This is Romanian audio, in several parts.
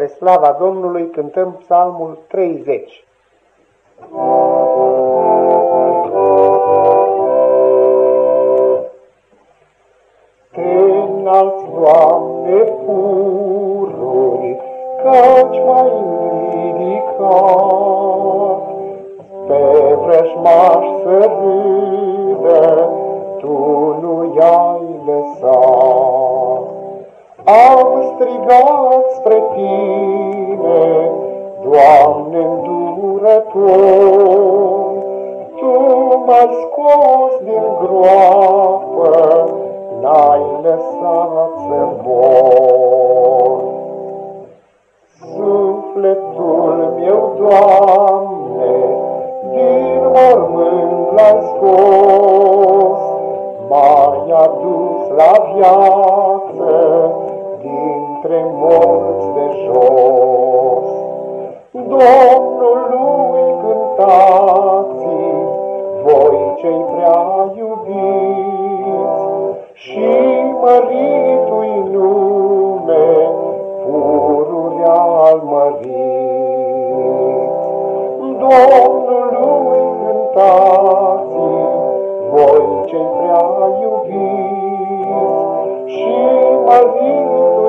Spre slava Domnului cântăm psalmul 30. Te înalți, Doamne, pururi, spre Tine, Doamne îndurător, Tu m-ai scos din groapă, N-ai lăsat să mor. Sufletul meu, Doamne, din mormânt l-ai scos, M-ai adus la viață dintre morți de jos. Domnului cântați, voi cei prea iubiți, și măritui nume, pururi al mărit. Domnului cântați, voi cei prea iubiți, și măritui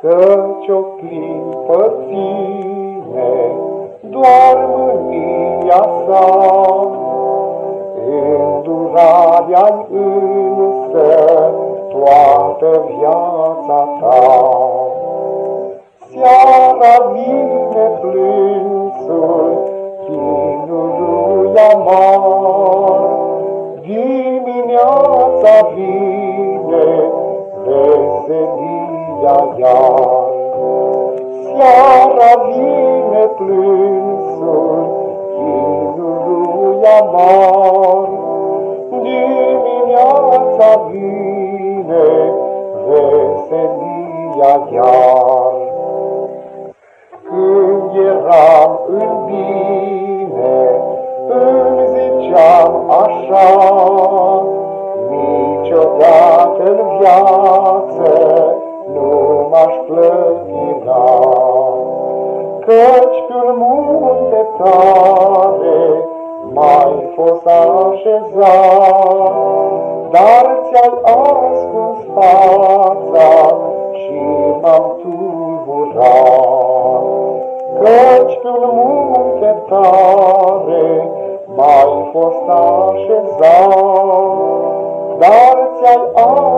Căci o clipă ține doar mânia sa, Îndurarea însă toată viața ta. Seara vine plânsul veselia iar. Seara vine plânsul chinului amar, Dimineața vine veselia iar. Când eram în bine, îmi ziceam așa, Niciodată în viață nu m-aș clătina, Căci pe un munte tare mai fost așezat, Dar ți-ai ascuns fața și m-am tulburat. Căci pe un munte tare mai fost așezat, Dar ți-ai ascuns fața